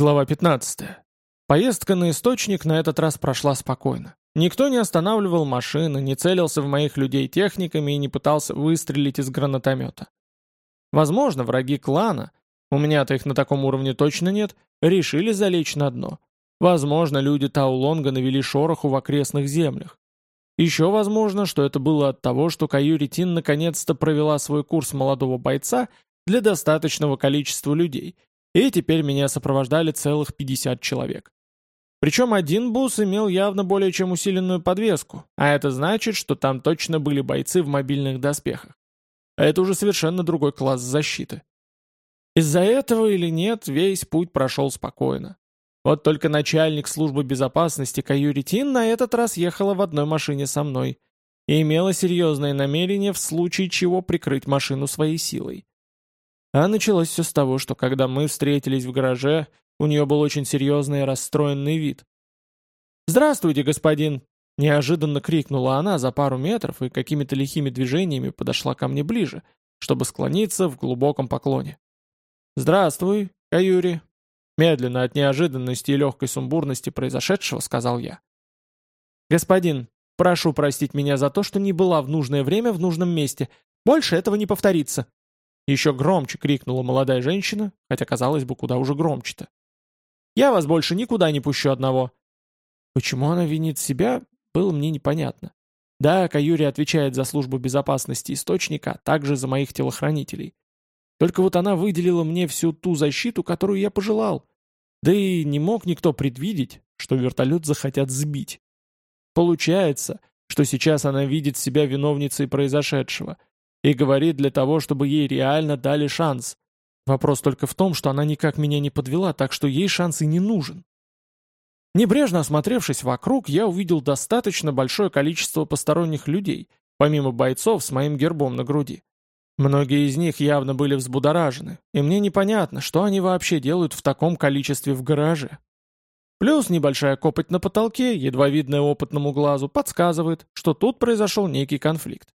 Глава 15. Поездка на источник на этот раз прошла спокойно. Никто не останавливал машины, не целился в моих людей техниками и не пытался выстрелить из гранатомета. Возможно, враги клана, у меня-то их на таком уровне точно нет, решили залечь на дно. Возможно, люди Таулонга навели шороху в окрестных землях. Еще возможно, что это было от того, что Каюри Тин наконец-то провела свой курс молодого бойца для достаточного количества людей – и теперь меня сопровождали целых 50 человек. Причем один бус имел явно более чем усиленную подвеску, а это значит, что там точно были бойцы в мобильных доспехах. А это уже совершенно другой класс защиты. Из-за этого или нет, весь путь прошел спокойно. Вот только начальник службы безопасности Каюри Тин на этот раз ехала в одной машине со мной и имела серьезное намерение в случае чего прикрыть машину своей силой. А началось все с того, что когда мы встретились в гараже, у нее был очень серьезный и расстроенный вид. «Здравствуйте, господин!» Неожиданно крикнула она за пару метров и какими-то лихими движениями подошла ко мне ближе, чтобы склониться в глубоком поклоне. «Здравствуй, Каюри!» Медленно от неожиданности и легкой сумбурности произошедшего сказал я. «Господин, прошу простить меня за то, что не была в нужное время в нужном месте. Больше этого не повторится!» Еще громче крикнула молодая женщина, хотя, казалось бы, куда уже громче-то. «Я вас больше никуда не пущу одного!» Почему она винит себя, было мне непонятно. Да, Каюри отвечает за службу безопасности источника, а также за моих телохранителей. Только вот она выделила мне всю ту защиту, которую я пожелал. Да и не мог никто предвидеть, что вертолет захотят сбить. Получается, что сейчас она видит себя виновницей произошедшего — и говорит для того, чтобы ей реально дали шанс. Вопрос только в том, что она никак меня не подвела, так что ей шанс и не нужен. Небрежно осмотревшись вокруг, я увидел достаточно большое количество посторонних людей, помимо бойцов с моим гербом на груди. Многие из них явно были взбудоражены, и мне непонятно, что они вообще делают в таком количестве в гараже. Плюс небольшая копоть на потолке, едва видная опытному глазу, подсказывает, что тут произошел некий конфликт.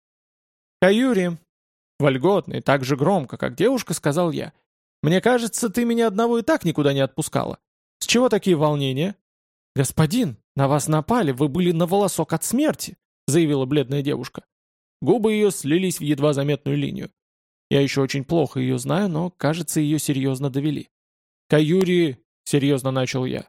«Каюри!» Вольготно и так же громко, как девушка, сказал я. «Мне кажется, ты меня одного и так никуда не отпускала. С чего такие волнения?» «Господин, на вас напали, вы были на волосок от смерти», заявила бледная девушка. Губы ее слились в едва заметную линию. Я еще очень плохо ее знаю, но, кажется, ее серьезно довели. «Каюри!» — серьезно начал я.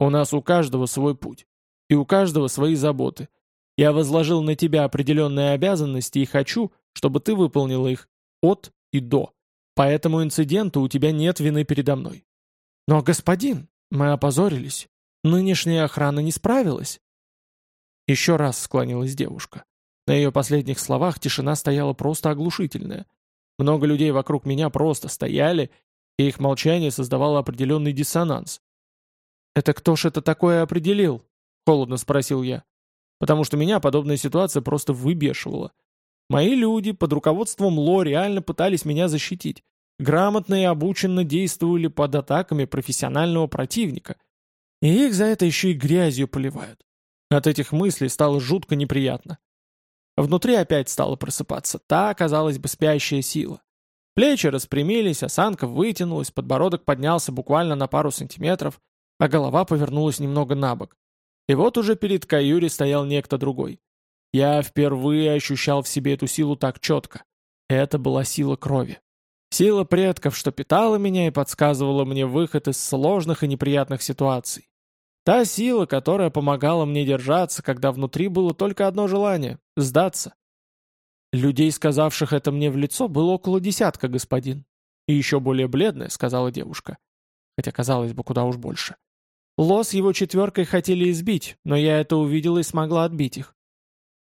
«У нас у каждого свой путь. И у каждого свои заботы. Я возложил на тебя определенные обязанности и хочу, чтобы ты выполнила их от и до. По этому инциденту у тебя нет вины передо мной. Но, господин, мы опозорились. Нынешняя охрана не справилась. Еще раз склонилась девушка. На ее последних словах тишина стояла просто оглушительная. Много людей вокруг меня просто стояли, и их молчание создавало определенный диссонанс. «Это кто ж это такое определил?» — холодно спросил я потому что меня подобная ситуация просто выбешивала. Мои люди под руководством Ло реально пытались меня защитить. Грамотно и обученно действовали под атаками профессионального противника. И их за это еще и грязью поливают. От этих мыслей стало жутко неприятно. Внутри опять стала просыпаться та, казалось бы, спящая сила. Плечи распрямились, осанка вытянулась, подбородок поднялся буквально на пару сантиметров, а голова повернулась немного на бок. И вот уже перед Каюри стоял некто другой. Я впервые ощущал в себе эту силу так четко. Это была сила крови. Сила предков, что питала меня и подсказывала мне выход из сложных и неприятных ситуаций. Та сила, которая помогала мне держаться, когда внутри было только одно желание — сдаться. Людей, сказавших это мне в лицо, было около десятка, господин. И еще более бледная, сказала девушка. Хотя, казалось бы, куда уж больше. Лос с его четверкой хотели избить, но я это увидела и смогла отбить их.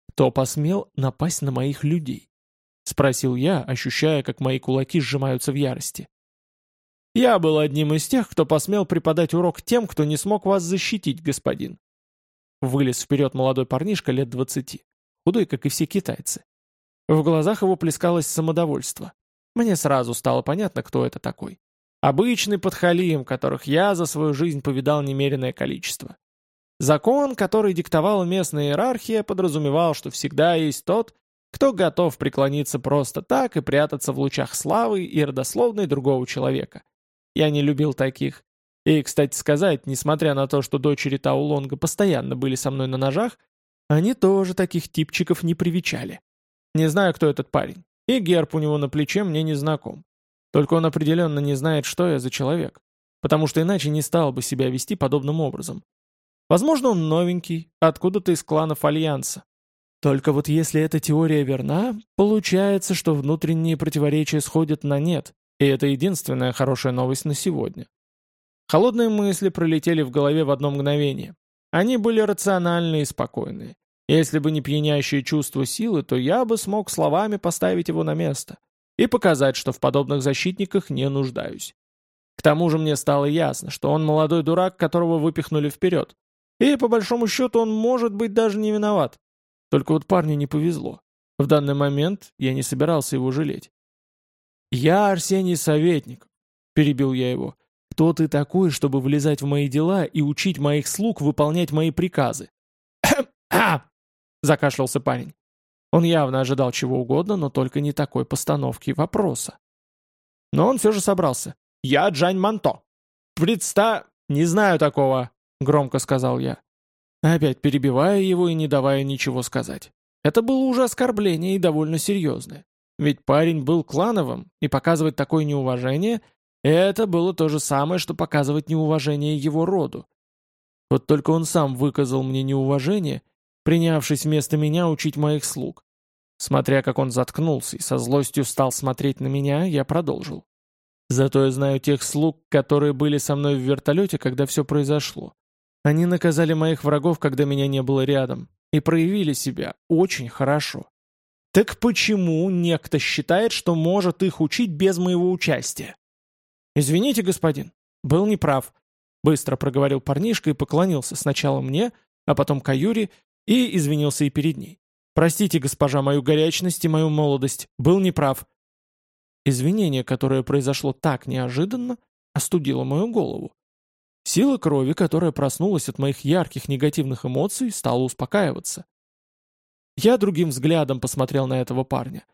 «Кто посмел напасть на моих людей?» — спросил я, ощущая, как мои кулаки сжимаются в ярости. «Я был одним из тех, кто посмел преподать урок тем, кто не смог вас защитить, господин». Вылез вперед молодой парнишка лет двадцати, худой, как и все китайцы. В глазах его плескалось самодовольство. Мне сразу стало понятно, кто это такой. Обычный подхалим, которых я за свою жизнь повидал немеренное количество. Закон, который диктовала местная иерархия, подразумевал, что всегда есть тот, кто готов преклониться просто так и прятаться в лучах славы и родословной другого человека. Я не любил таких. И, кстати сказать, несмотря на то, что дочери Таулонга постоянно были со мной на ножах, они тоже таких типчиков не привечали. Не знаю, кто этот парень. И герб у него на плече мне не знаком. Только он определенно не знает, что я за человек. Потому что иначе не стал бы себя вести подобным образом. Возможно, он новенький, откуда-то из кланов Альянса. Только вот если эта теория верна, получается, что внутренние противоречия сходят на нет, и это единственная хорошая новость на сегодня. Холодные мысли пролетели в голове в одно мгновение. Они были рациональные и спокойные. Если бы не пьянящее чувство силы, то я бы смог словами поставить его на место и показать, что в подобных защитниках не нуждаюсь. К тому же мне стало ясно, что он молодой дурак, которого выпихнули вперед. И, по большому счету, он может быть даже не виноват. Только вот парню не повезло. В данный момент я не собирался его жалеть. «Я Арсений Советник», — перебил я его. «Кто ты такой, чтобы влезать в мои дела и учить моих слуг выполнять мои приказы?» закашлялся парень. Он явно ожидал чего угодно, но только не такой постановки вопроса. Но он все же собрался. «Я Джань Манто. Предста... Не знаю такого», — громко сказал я. Опять перебивая его и не давая ничего сказать. Это было уже оскорбление и довольно серьезное. Ведь парень был клановым, и показывать такое неуважение — это было то же самое, что показывать неуважение его роду. Вот только он сам выказал мне неуважение — принявшись вместо меня учить моих слуг. Смотря как он заткнулся и со злостью стал смотреть на меня, я продолжил. Зато я знаю тех слуг, которые были со мной в вертолете, когда все произошло. Они наказали моих врагов, когда меня не было рядом, и проявили себя очень хорошо. Так почему некто считает, что может их учить без моего участия? «Извините, господин, был неправ», — быстро проговорил парнишка и поклонился сначала мне, а потом Каюре и извинился и перед ней. «Простите, госпожа, мою горячность и мою молодость. Был неправ». Извинение, которое произошло так неожиданно, остудило мою голову. Сила крови, которая проснулась от моих ярких негативных эмоций, стала успокаиваться. Я другим взглядом посмотрел на этого парня.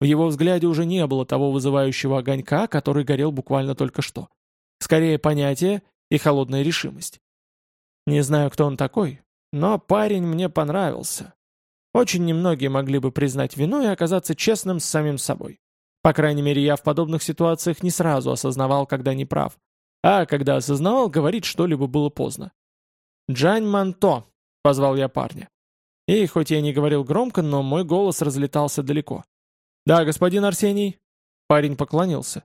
В его взгляде уже не было того вызывающего огонька, который горел буквально только что. Скорее понятие и холодная решимость. Не знаю, кто он такой, но парень мне понравился. Очень немногие могли бы признать вину и оказаться честным с самим собой. По крайней мере, я в подобных ситуациях не сразу осознавал, когда не прав. А когда осознавал, говорить что-либо было поздно. «Джань Манто», — позвал я парня. И хоть я не говорил громко, но мой голос разлетался далеко. «Да, господин Арсений». Парень поклонился.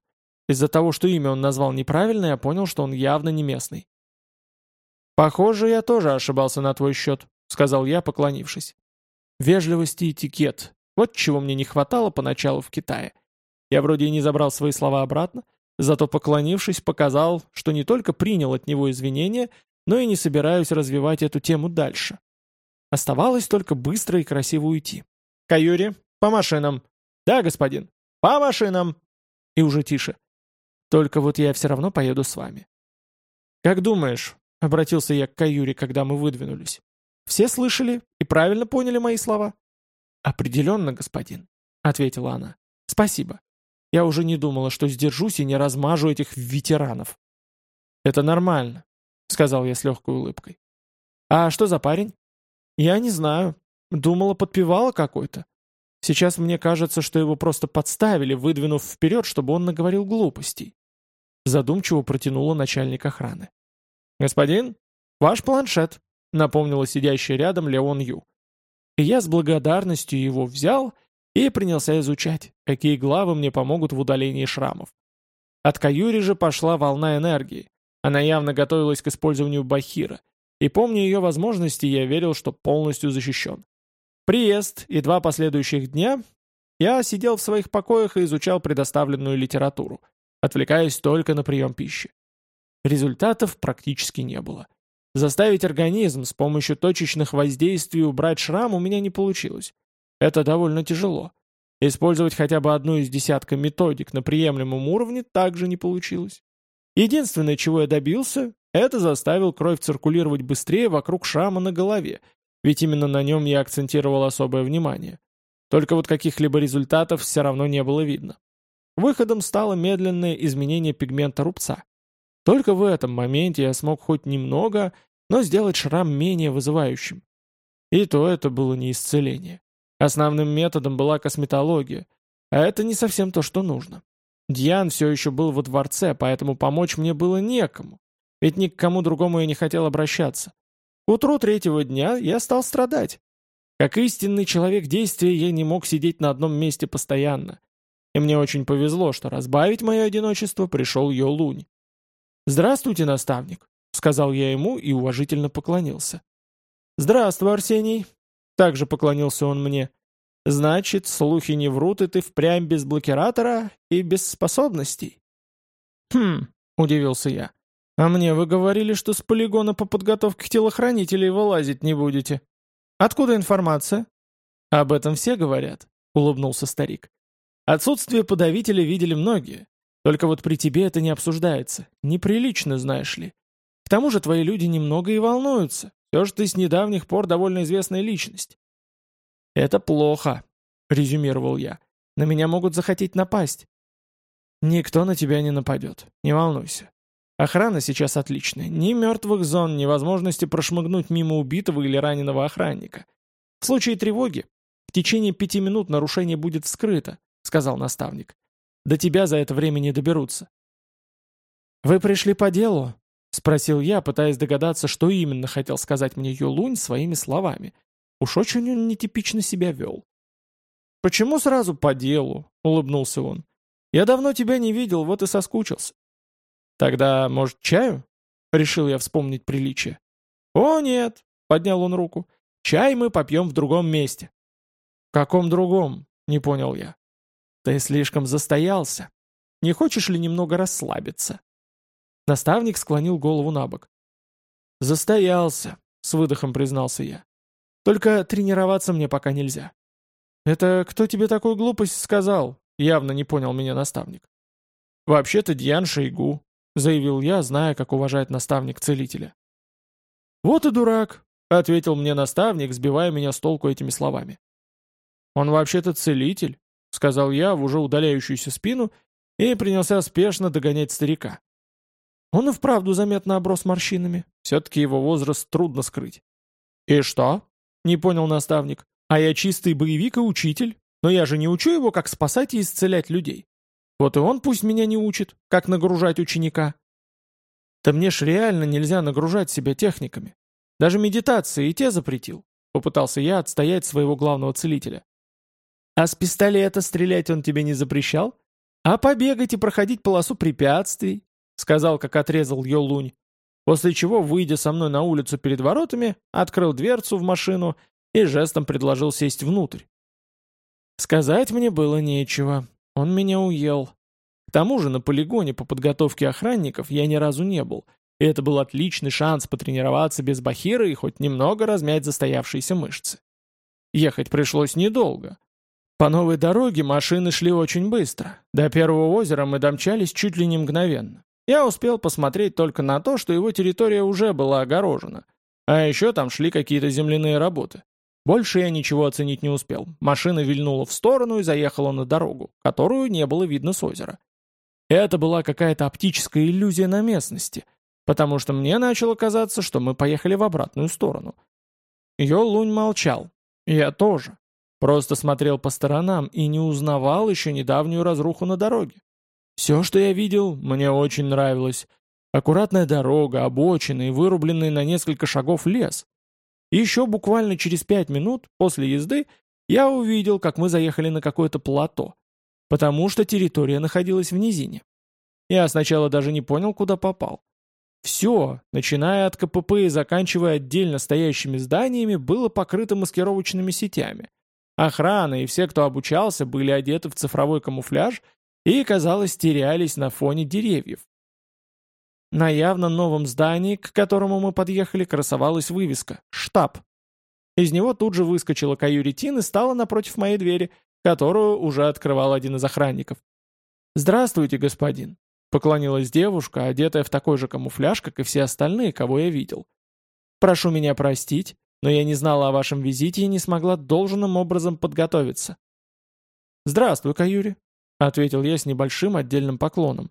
Из-за того, что имя он назвал неправильно, я понял, что он явно не местный. «Похоже, я тоже ошибался на твой счет», — сказал я, поклонившись. «Вежливость и этикет. Вот чего мне не хватало поначалу в Китае. Я вроде и не забрал свои слова обратно, зато, поклонившись, показал, что не только принял от него извинения, но и не собираюсь развивать эту тему дальше. Оставалось только быстро и красиво уйти. «Каюри, по машинам!» «Да, господин, по машинам!» И уже тише. «Только вот я все равно поеду с вами». «Как думаешь, Обратился я к Каюре, когда мы выдвинулись. «Все слышали и правильно поняли мои слова?» «Определенно, господин», — ответила она. «Спасибо. Я уже не думала, что сдержусь и не размажу этих ветеранов». «Это нормально», — сказал я с легкой улыбкой. «А что за парень?» «Я не знаю. Думала, подпевала какой-то. Сейчас мне кажется, что его просто подставили, выдвинув вперед, чтобы он наговорил глупостей». Задумчиво протянула начальник охраны. «Господин, ваш планшет», — напомнила сидящая рядом Леон Ю. И я с благодарностью его взял и принялся изучать, какие главы мне помогут в удалении шрамов. От Каюри же пошла волна энергии. Она явно готовилась к использованию Бахира, и помня ее возможности, я верил, что полностью защищен. Приезд и два последующих дня я сидел в своих покоях и изучал предоставленную литературу, отвлекаясь только на прием пищи. Результатов практически не было. Заставить организм с помощью точечных воздействий убрать шрам у меня не получилось. Это довольно тяжело. Использовать хотя бы одну из десятка методик на приемлемом уровне также не получилось. Единственное, чего я добился, это заставил кровь циркулировать быстрее вокруг шрама на голове, ведь именно на нем я акцентировал особое внимание. Только вот каких-либо результатов все равно не было видно. Выходом стало медленное изменение пигмента рубца. Только в этом моменте я смог хоть немного, но сделать шрам менее вызывающим. И то это было не исцеление. Основным методом была косметология, а это не совсем то, что нужно. Дьян все еще был во дворце, поэтому помочь мне было некому, ведь ни к кому другому я не хотел обращаться. К утру третьего дня я стал страдать. Как истинный человек действия я не мог сидеть на одном месте постоянно. И мне очень повезло, что разбавить мое одиночество пришел Йолунь. «Здравствуйте, наставник», — сказал я ему и уважительно поклонился. «Здравствуй, Арсений», — также поклонился он мне. Значит, слухи не врут, и ты впрямь без блокиратора и без способностей. Хм, удивился я. А мне вы говорили, что с полигона по подготовке телохранителей вылазить не будете. Откуда информация? Об этом все говорят, улыбнулся старик. Отсутствие подавителя видели многие. Только вот при тебе это не обсуждается. Неприлично, знаешь ли. К тому же твои люди немного и волнуются. Все же ты с недавних пор довольно известная личность. «Это плохо», — резюмировал я. «На меня могут захотеть напасть». «Никто на тебя не нападет, не волнуйся. Охрана сейчас отличная. Ни мертвых зон, ни возможности прошмыгнуть мимо убитого или раненого охранника. В случае тревоги в течение пяти минут нарушение будет вскрыто», — сказал наставник. «До тебя за это время не доберутся». «Вы пришли по делу?» — спросил я, пытаясь догадаться, что именно хотел сказать мне Юлунь своими словами, Уж очень он нетипично себя вел. «Почему сразу по делу?» — улыбнулся он. «Я давно тебя не видел, вот и соскучился». «Тогда, может, чаю?» — решил я вспомнить приличие. «О, нет!» — поднял он руку. «Чай мы попьем в другом месте». «В каком другом?» — не понял я. «Ты слишком застоялся. Не хочешь ли немного расслабиться?» Наставник склонил голову на бок. «Застоялся», — с выдохом признался я. Только тренироваться мне пока нельзя». «Это кто тебе такую глупость сказал?» — явно не понял меня наставник. «Вообще-то Дьян Шейгу», — заявил я, зная, как уважает наставник целителя. «Вот и дурак», — ответил мне наставник, сбивая меня с толку этими словами. «Он вообще-то целитель», — сказал я в уже удаляющуюся спину и принялся спешно догонять старика. Он и вправду заметно оброс морщинами, все-таки его возраст трудно скрыть. «И что?» Не понял наставник. А я чистый боевик и учитель. Но я же не учу его, как спасать и исцелять людей. Вот и он пусть меня не учит, как нагружать ученика. Да мне ж реально нельзя нагружать себя техниками. Даже медитации и те запретил. Попытался я отстоять своего главного целителя. А с пистолета стрелять он тебе не запрещал? А побегать и проходить полосу препятствий? Сказал, как отрезал Йолунь. После чего, выйдя со мной на улицу перед воротами, открыл дверцу в машину и жестом предложил сесть внутрь. Сказать мне было нечего. Он меня уел. К тому же на полигоне по подготовке охранников я ни разу не был, и это был отличный шанс потренироваться без бахира и хоть немного размять застоявшиеся мышцы. Ехать пришлось недолго. По новой дороге машины шли очень быстро. До первого озера мы домчались чуть ли не мгновенно. Я успел посмотреть только на то, что его территория уже была огорожена. А еще там шли какие-то земляные работы. Больше я ничего оценить не успел. Машина вильнула в сторону и заехала на дорогу, которую не было видно с озера. Это была какая-то оптическая иллюзия на местности, потому что мне начало казаться, что мы поехали в обратную сторону. Йолунь молчал. Я тоже. Просто смотрел по сторонам и не узнавал еще недавнюю разруху на дороге. Все, что я видел, мне очень нравилось. Аккуратная дорога, обочины и вырубленный на несколько шагов лес. И еще буквально через пять минут после езды я увидел, как мы заехали на какое-то плато, потому что территория находилась в низине. Я сначала даже не понял, куда попал. Все, начиная от КПП и заканчивая отдельно стоящими зданиями, было покрыто маскировочными сетями. Охрана и все, кто обучался, были одеты в цифровой камуфляж и, казалось, терялись на фоне деревьев. На явно новом здании, к которому мы подъехали, красовалась вывеска «Штаб». Из него тут же выскочила каюритин и стала напротив моей двери, которую уже открывал один из охранников. «Здравствуйте, господин», — поклонилась девушка, одетая в такой же камуфляж, как и все остальные, кого я видел. «Прошу меня простить, но я не знала о вашем визите и не смогла должным образом подготовиться». «Здравствуй, Каюри», — ответил я с небольшим отдельным поклоном.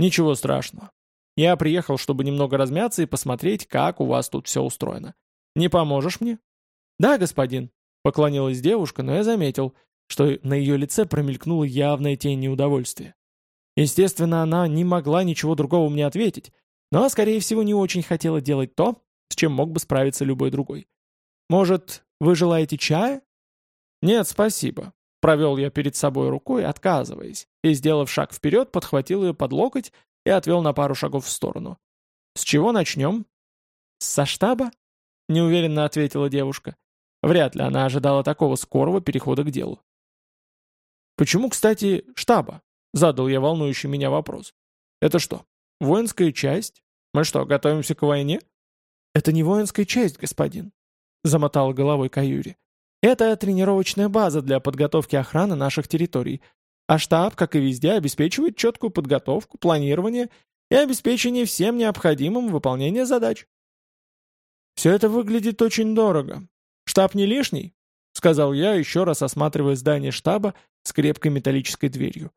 «Ничего страшного. Я приехал, чтобы немного размяться и посмотреть, как у вас тут все устроено. Не поможешь мне?» «Да, господин», — поклонилась девушка, но я заметил, что на ее лице промелькнула явная тень неудовольствия. Естественно, она не могла ничего другого мне ответить, но, скорее всего, не очень хотела делать то, с чем мог бы справиться любой другой. «Может, вы желаете чая?» «Нет, спасибо», — провел я перед собой рукой, отказываясь, и, сделав шаг вперед, подхватил ее под локоть и отвел на пару шагов в сторону. «С чего начнем?» «Со штаба?» — неуверенно ответила девушка. Вряд ли она ожидала такого скорого перехода к делу. «Почему, кстати, штаба?» — задал я волнующий меня вопрос. «Это что, воинская часть? Мы что, готовимся к войне?» «Это не воинская часть, господин», — замотала головой Каюри. «Это тренировочная база для подготовки охраны наших территорий, а штаб, как и везде, обеспечивает четкую подготовку, планирование и обеспечение всем необходимым выполнения задач». «Все это выглядит очень дорого. Штаб не лишний?» — сказал я, еще раз осматривая здание штаба с крепкой металлической дверью.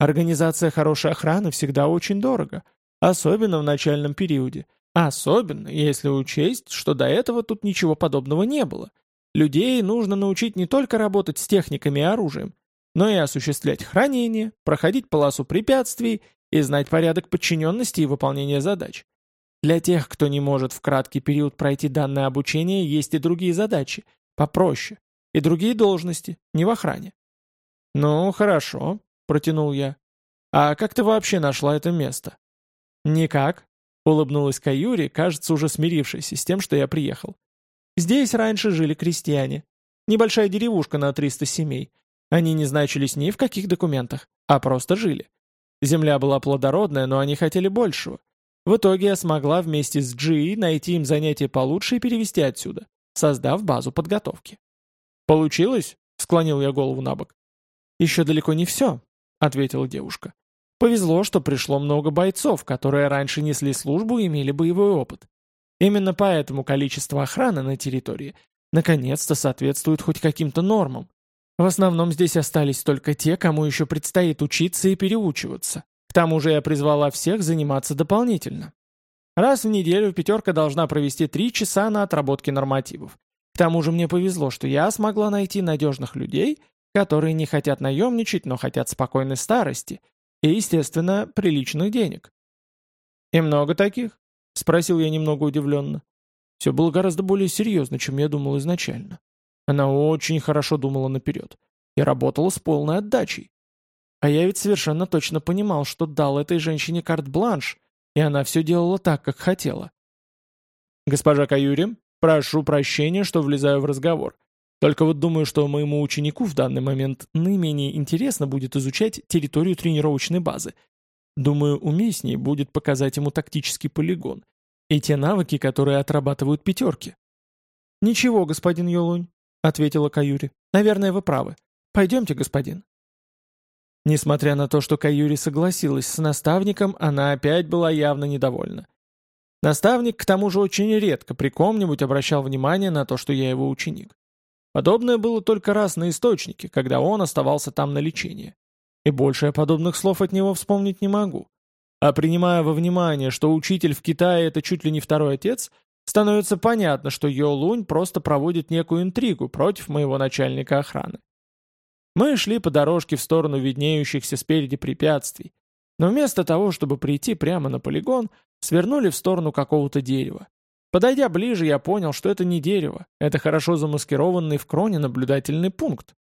«Организация хорошей охраны всегда очень дорого, особенно в начальном периоде, особенно если учесть, что до этого тут ничего подобного не было. Людей нужно научить не только работать с техниками и оружием, но и осуществлять хранение, проходить полосу препятствий и знать порядок подчиненности и выполнения задач. Для тех, кто не может в краткий период пройти данное обучение, есть и другие задачи, попроще, и другие должности, не в охране. «Ну, хорошо», — протянул я. «А как ты вообще нашла это место?» «Никак», — улыбнулась Каюри, кажется, уже смирившись с тем, что я приехал. «Здесь раньше жили крестьяне. Небольшая деревушка на 300 семей. Они не значились ни в каких документах, а просто жили. Земля была плодородная, но они хотели большего. В итоге я смогла вместе с Джи найти им занятие получше и перевести отсюда, создав базу подготовки. «Получилось?» — склонил я голову на бок. «Еще далеко не все», — ответила девушка. «Повезло, что пришло много бойцов, которые раньше несли службу и имели боевой опыт. Именно поэтому количество охраны на территории наконец-то соответствует хоть каким-то нормам. В основном здесь остались только те, кому еще предстоит учиться и переучиваться. К тому же я призвала всех заниматься дополнительно. Раз в неделю пятерка должна провести три часа на отработке нормативов. К тому же мне повезло, что я смогла найти надежных людей, которые не хотят наемничать, но хотят спокойной старости и, естественно, приличных денег. «И много таких?» — спросил я немного удивленно. Все было гораздо более серьезно, чем я думал изначально. Она очень хорошо думала наперед и работала с полной отдачей. А я ведь совершенно точно понимал, что дал этой женщине карт-бланш, и она все делала так, как хотела. «Госпожа Каюри, прошу прощения, что влезаю в разговор. Только вот думаю, что моему ученику в данный момент наименее интересно будет изучать территорию тренировочной базы. Думаю, уместнее будет показать ему тактический полигон и те навыки, которые отрабатывают пятерки». «Ничего, господин Йолунь», — ответила Каюри. «Наверное, вы правы. Пойдемте, господин». Несмотря на то, что Каюри согласилась с наставником, она опять была явно недовольна. Наставник, к тому же, очень редко при ком-нибудь обращал внимание на то, что я его ученик. Подобное было только раз на источнике, когда он оставался там на лечении. И больше я подобных слов от него вспомнить не могу. А принимая во внимание, что учитель в Китае это чуть ли не второй отец, становится понятно, что Йо Лунь просто проводит некую интригу против моего начальника охраны. Мы шли по дорожке в сторону виднеющихся спереди препятствий, но вместо того, чтобы прийти прямо на полигон, свернули в сторону какого-то дерева. Подойдя ближе, я понял, что это не дерево, это хорошо замаскированный в кроне наблюдательный пункт.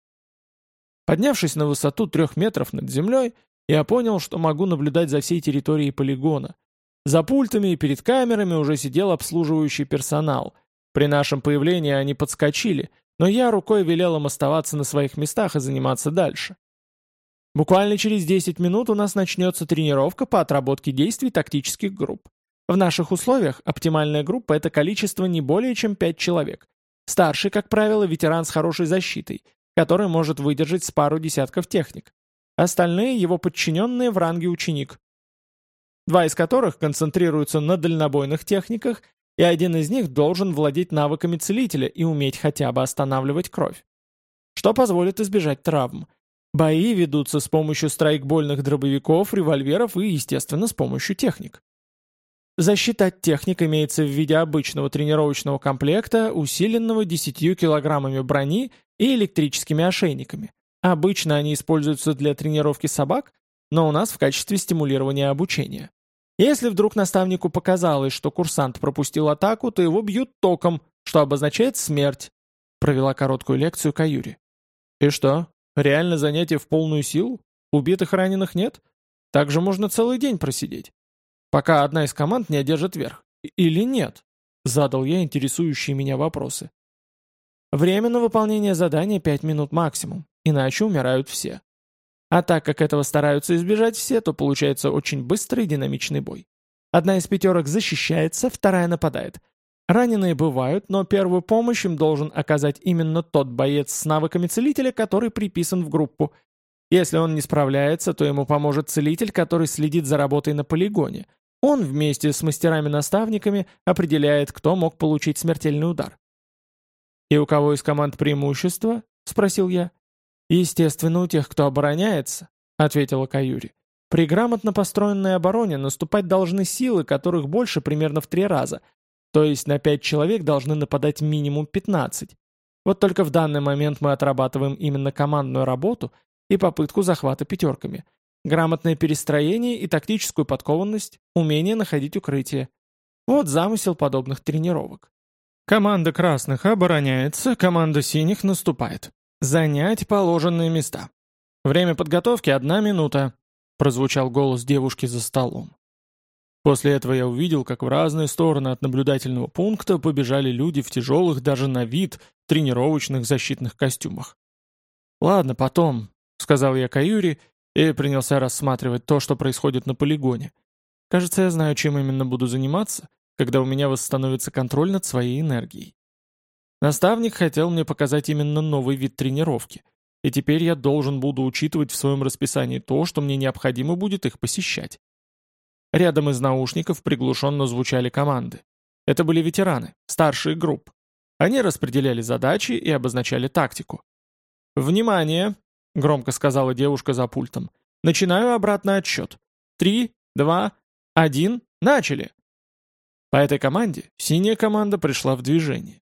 Поднявшись на высоту трех метров над землей, я понял, что могу наблюдать за всей территорией полигона. За пультами и перед камерами уже сидел обслуживающий персонал. При нашем появлении они подскочили — но я рукой велел им оставаться на своих местах и заниматься дальше. Буквально через 10 минут у нас начнется тренировка по отработке действий тактических групп. В наших условиях оптимальная группа – это количество не более чем 5 человек. Старший, как правило, ветеран с хорошей защитой, который может выдержать с пару десятков техник. Остальные – его подчиненные в ранге ученик. Два из которых концентрируются на дальнобойных техниках и один из них должен владеть навыками целителя и уметь хотя бы останавливать кровь. Что позволит избежать травм. Бои ведутся с помощью страйкбольных дробовиков, револьверов и, естественно, с помощью техник. Защита от техник имеется в виде обычного тренировочного комплекта, усиленного 10 килограммами брони и электрическими ошейниками. Обычно они используются для тренировки собак, но у нас в качестве стимулирования обучения. Если вдруг наставнику показалось, что курсант пропустил атаку, то его бьют током, что обозначает смерть. Провела короткую лекцию Каюри. И что, реально занятие в полную силу? Убитых раненых нет? Так же можно целый день просидеть. Пока одна из команд не одержит верх. Или нет? Задал я интересующие меня вопросы. Время на выполнение задания 5 минут максимум, иначе умирают все. А так как этого стараются избежать все, то получается очень быстрый динамичный бой. Одна из пятерок защищается, вторая нападает. Раненые бывают, но первую помощь им должен оказать именно тот боец с навыками целителя, который приписан в группу. Если он не справляется, то ему поможет целитель, который следит за работой на полигоне. Он вместе с мастерами-наставниками определяет, кто мог получить смертельный удар. «И у кого из команд преимущество?» — спросил я. «Естественно, у тех, кто обороняется», — ответила Каюри. «При грамотно построенной обороне наступать должны силы, которых больше примерно в три раза, то есть на пять человек должны нападать минимум 15. Вот только в данный момент мы отрабатываем именно командную работу и попытку захвата пятерками, грамотное перестроение и тактическую подкованность, умение находить укрытие. Вот замысел подобных тренировок. Команда красных обороняется, команда синих наступает. «Занять положенные места. Время подготовки — одна минута», — прозвучал голос девушки за столом. После этого я увидел, как в разные стороны от наблюдательного пункта побежали люди в тяжелых даже на вид тренировочных защитных костюмах. «Ладно, потом», — сказал я Каюри и принялся рассматривать то, что происходит на полигоне. «Кажется, я знаю, чем именно буду заниматься, когда у меня восстановится контроль над своей энергией». Наставник хотел мне показать именно новый вид тренировки, и теперь я должен буду учитывать в своем расписании то, что мне необходимо будет их посещать. Рядом из наушников приглушенно звучали команды. Это были ветераны, старшие групп. Они распределяли задачи и обозначали тактику. «Внимание!» — громко сказала девушка за пультом. «Начинаю обратный отсчет. Три, два, один, начали!» По этой команде синяя команда пришла в движение.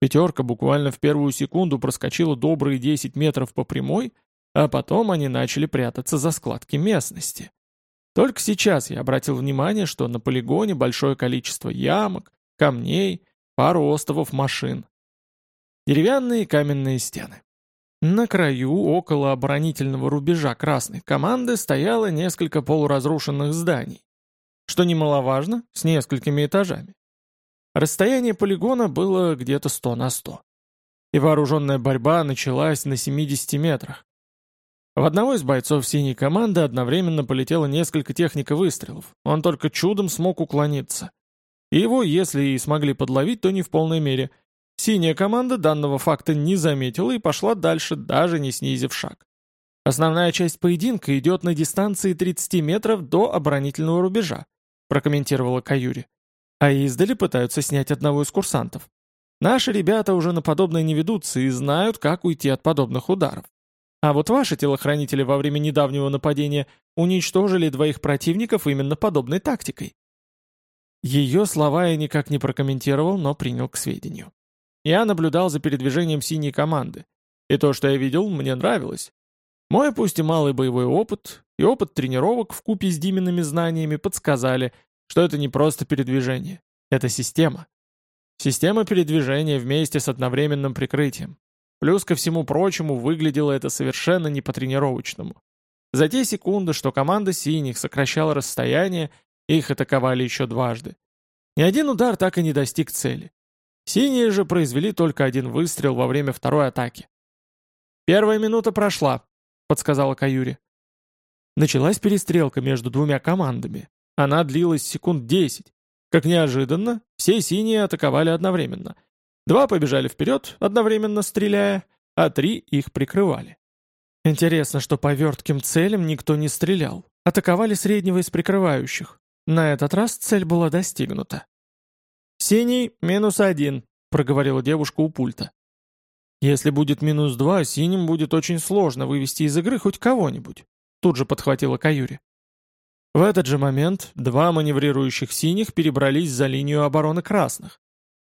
Пятерка буквально в первую секунду проскочила добрые 10 метров по прямой, а потом они начали прятаться за складки местности. Только сейчас я обратил внимание, что на полигоне большое количество ямок, камней, пару островов машин. Деревянные и каменные стены. На краю, около оборонительного рубежа красной команды, стояло несколько полуразрушенных зданий. Что немаловажно, с несколькими этажами. Расстояние полигона было где-то 100 на 100. И вооруженная борьба началась на 70 метрах. В одного из бойцов синей команды одновременно полетело несколько техника выстрелов. Он только чудом смог уклониться. И его, если и смогли подловить, то не в полной мере. Синяя команда данного факта не заметила и пошла дальше, даже не снизив шаг. Основная часть поединка идет на дистанции 30 метров до оборонительного рубежа, прокомментировала Каюри а издали пытаются снять одного из курсантов. Наши ребята уже на подобное не ведутся и знают, как уйти от подобных ударов. А вот ваши телохранители во время недавнего нападения уничтожили двоих противников именно подобной тактикой. Ее слова я никак не прокомментировал, но принял к сведению. Я наблюдал за передвижением синей команды, и то, что я видел, мне нравилось. Мой пусть и малый боевой опыт, и опыт тренировок в купе с Димиными знаниями подсказали – что это не просто передвижение, это система. Система передвижения вместе с одновременным прикрытием. Плюс ко всему прочему выглядело это совершенно не по-тренировочному. За те секунды, что команда синих сокращала расстояние, их атаковали еще дважды. Ни один удар так и не достиг цели. Синие же произвели только один выстрел во время второй атаки. «Первая минута прошла», — подсказала Каюри. Началась перестрелка между двумя командами. Она длилась секунд десять. Как неожиданно, все синие атаковали одновременно. Два побежали вперед, одновременно стреляя, а три их прикрывали. Интересно, что по вертким целям никто не стрелял. Атаковали среднего из прикрывающих. На этот раз цель была достигнута. «Синий минус один», — проговорила девушка у пульта. «Если будет минус два, синим будет очень сложно вывести из игры хоть кого-нибудь», — тут же подхватила Каюри. В этот же момент два маневрирующих синих перебрались за линию обороны красных.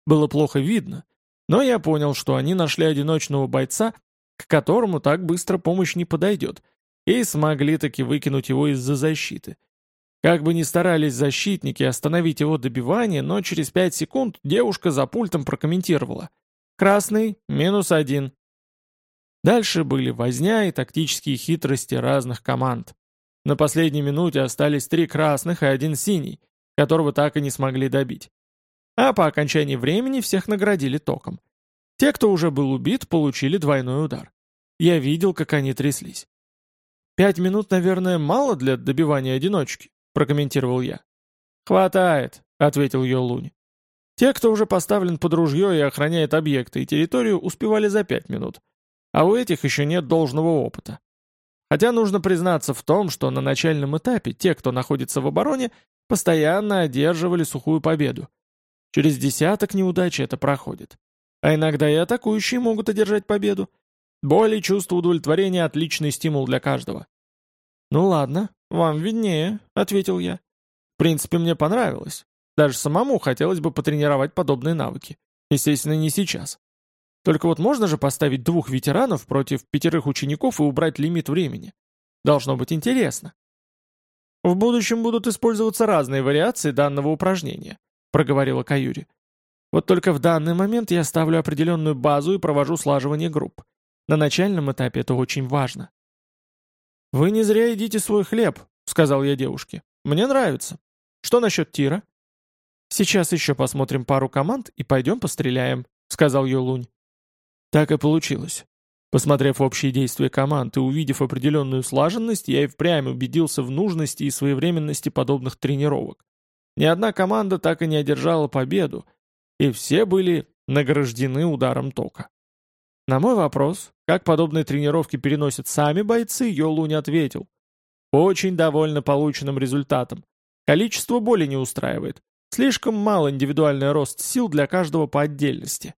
Было плохо видно, но я понял, что они нашли одиночного бойца, к которому так быстро помощь не подойдет, и смогли таки выкинуть его из-за защиты. Как бы ни старались защитники остановить его добивание, но через пять секунд девушка за пультом прокомментировала. «Красный, минус один». Дальше были возня и тактические хитрости разных команд. На последней минуте остались три красных и один синий, которого так и не смогли добить. А по окончании времени всех наградили током. Те, кто уже был убит, получили двойной удар. Я видел, как они тряслись. «Пять минут, наверное, мало для добивания одиночки», — прокомментировал я. «Хватает», — ответил Йолунь. Те, кто уже поставлен под ружье и охраняет объекты и территорию, успевали за пять минут. А у этих еще нет должного опыта. Хотя нужно признаться в том, что на начальном этапе те, кто находится в обороне, постоянно одерживали сухую победу. Через десяток неудач это проходит. А иногда и атакующие могут одержать победу. Боль и чувство удовлетворения – отличный стимул для каждого. «Ну ладно, вам виднее», — ответил я. «В принципе, мне понравилось. Даже самому хотелось бы потренировать подобные навыки. Естественно, не сейчас. Только вот можно же поставить двух ветеранов против пятерых учеников и убрать лимит времени. Должно быть интересно. В будущем будут использоваться разные вариации данного упражнения, проговорила Каюри. Вот только в данный момент я ставлю определенную базу и провожу слаживание групп. На начальном этапе это очень важно. «Вы не зря едите свой хлеб», — сказал я девушке. «Мне нравится. Что насчет тира?» «Сейчас еще посмотрим пару команд и пойдем постреляем», — сказал Йолунь. Так и получилось. Посмотрев общие действия команд и увидев определенную слаженность, я и впрямь убедился в нужности и своевременности подобных тренировок. Ни одна команда так и не одержала победу, и все были награждены ударом тока. На мой вопрос, как подобные тренировки переносят сами бойцы, Йолу не ответил. Очень довольно полученным результатом. Количество боли не устраивает. Слишком мал индивидуальный рост сил для каждого по отдельности.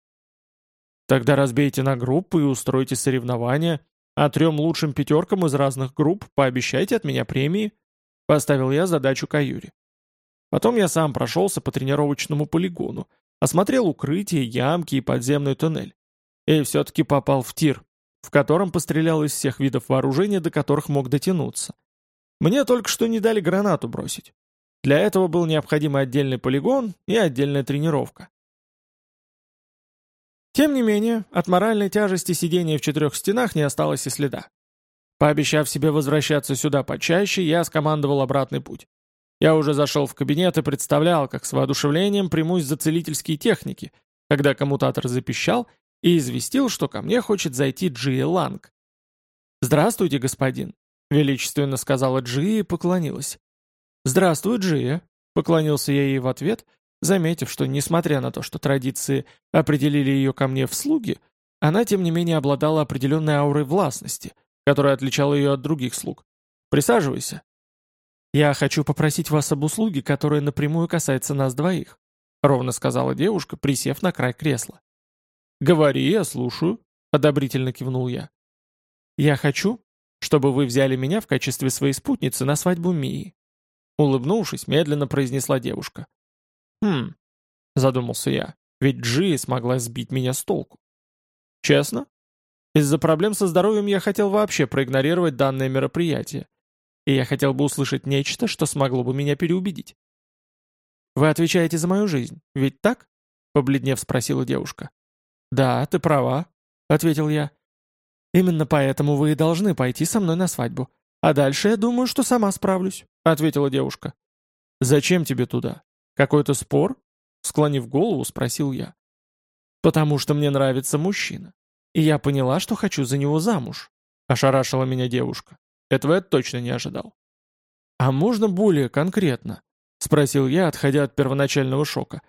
Тогда разбейте на группы и устройте соревнования, а трем лучшим пятеркам из разных групп пообещайте от меня премии. Поставил я задачу Каюре. Потом я сам прошелся по тренировочному полигону, осмотрел укрытие, ямки и подземный туннель. И все-таки попал в тир, в котором пострелял из всех видов вооружения, до которых мог дотянуться. Мне только что не дали гранату бросить. Для этого был необходим отдельный полигон и отдельная тренировка. Тем не менее, от моральной тяжести сидения в четырех стенах не осталось и следа. Пообещав себе возвращаться сюда почаще, я скомандовал обратный путь. Я уже зашел в кабинет и представлял, как с воодушевлением примусь за целительские техники, когда коммутатор запищал и известил, что ко мне хочет зайти Джия Ланг. «Здравствуйте, господин», — величественно сказала Джия и поклонилась. «Здравствуй, Джия», — поклонился я ей в ответ — заметив, что, несмотря на то, что традиции определили ее ко мне в слуги, она, тем не менее, обладала определенной аурой властности, которая отличала ее от других слуг. «Присаживайся». «Я хочу попросить вас об услуге, которая напрямую касается нас двоих», ровно сказала девушка, присев на край кресла. «Говори, я слушаю», — одобрительно кивнул я. «Я хочу, чтобы вы взяли меня в качестве своей спутницы на свадьбу Мии», улыбнувшись, медленно произнесла девушка. «Хм», — задумался я, ведь Джи смогла сбить меня с толку. «Честно? Из-за проблем со здоровьем я хотел вообще проигнорировать данное мероприятие, и я хотел бы услышать нечто, что смогло бы меня переубедить». «Вы отвечаете за мою жизнь, ведь так?» — побледнев спросила девушка. «Да, ты права», — ответил я. «Именно поэтому вы и должны пойти со мной на свадьбу. А дальше я думаю, что сама справлюсь», — ответила девушка. «Зачем тебе туда?» «Какой-то спор?» — склонив голову, спросил я. «Потому что мне нравится мужчина. И я поняла, что хочу за него замуж», — ошарашила меня девушка. Этого я точно не ожидал. «А можно более конкретно?» — спросил я, отходя от первоначального шока.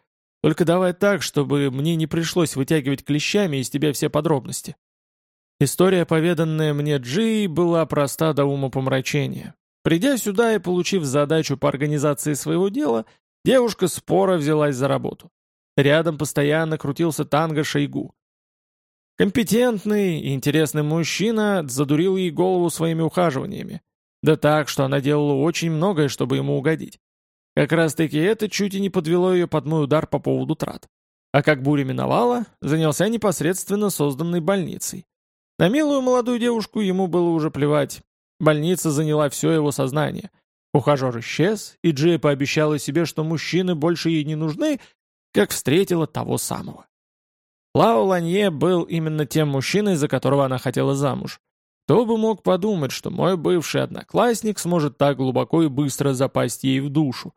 «Только давай так, чтобы мне не пришлось вытягивать клещами из тебя все подробности». История, поведанная мне Джи, была проста до умопомрачения. Придя сюда и получив задачу по организации своего дела, Девушка споро взялась за работу. Рядом постоянно крутился танго Шойгу. Компетентный и интересный мужчина задурил ей голову своими ухаживаниями. Да так, что она делала очень многое, чтобы ему угодить. Как раз-таки это чуть и не подвело ее под мой удар по поводу трат. А как буря миновала, занялся непосредственно созданной больницей. На милую молодую девушку ему было уже плевать. Больница заняла все его сознание. Ухажер исчез, и Джия пообещала себе, что мужчины больше ей не нужны, как встретила того самого. Лао Ланье был именно тем мужчиной, за которого она хотела замуж. Кто бы мог подумать, что мой бывший одноклассник сможет так глубоко и быстро запасть ей в душу.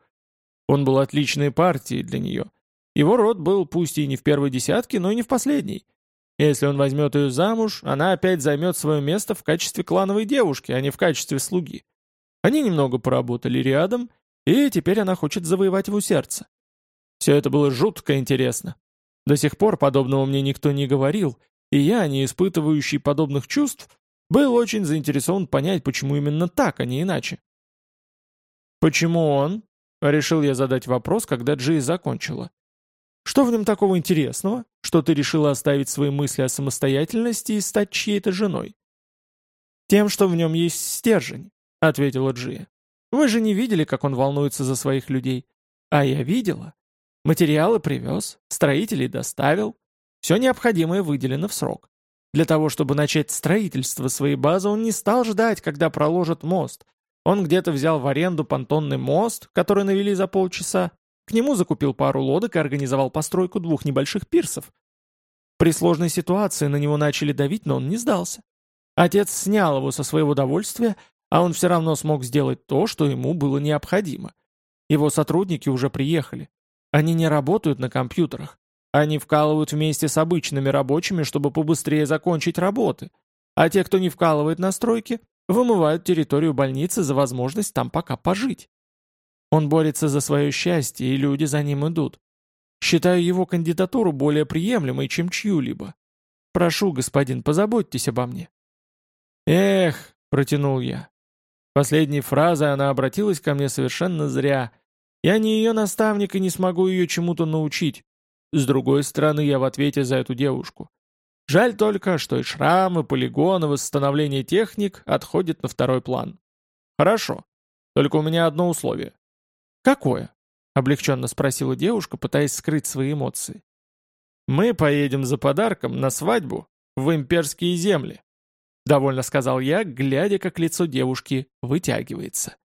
Он был отличной партией для нее. Его род был пусть и не в первой десятке, но и не в последней. Если он возьмет ее замуж, она опять займет свое место в качестве клановой девушки, а не в качестве слуги. Они немного поработали рядом, и теперь она хочет завоевать его сердце. Все это было жутко интересно. До сих пор подобного мне никто не говорил, и я, не испытывающий подобных чувств, был очень заинтересован понять, почему именно так, а не иначе. «Почему он?» — решил я задать вопрос, когда Джи закончила. «Что в нем такого интересного, что ты решила оставить свои мысли о самостоятельности и стать чьей-то женой?» «Тем, что в нем есть стержень», — ответила Джия. «Вы же не видели, как он волнуется за своих людей. А я видела. Материалы привез, строителей доставил. Все необходимое выделено в срок. Для того, чтобы начать строительство своей базы, он не стал ждать, когда проложат мост. Он где-то взял в аренду понтонный мост, который навели за полчаса, к нему закупил пару лодок и организовал постройку двух небольших пирсов. При сложной ситуации на него начали давить, но он не сдался. Отец снял его со своего довольствия, а он все равно смог сделать то, что ему было необходимо. Его сотрудники уже приехали. Они не работают на компьютерах. Они вкалывают вместе с обычными рабочими, чтобы побыстрее закончить работы. А те, кто не вкалывает на стройке, вымывают территорию больницы за возможность там пока пожить. Он борется за свое счастье, и люди за ним идут. Считаю его кандидатуру более приемлемой, чем чью-либо. Прошу, господин, позаботьтесь обо мне». «Эх», — протянул я. Последней фразой она обратилась ко мне совершенно зря. Я не ее наставник и не смогу ее чему-то научить. С другой стороны, я в ответе за эту девушку. Жаль только, что и шрамы, полигоны, восстановление техник отходят на второй план. Хорошо. Только у меня одно условие. Какое? Облегченно спросила девушка, пытаясь скрыть свои эмоции. Мы поедем за подарком на свадьбу в имперские земли. Довольно сказал я, глядя, как лицо девушки вытягивается.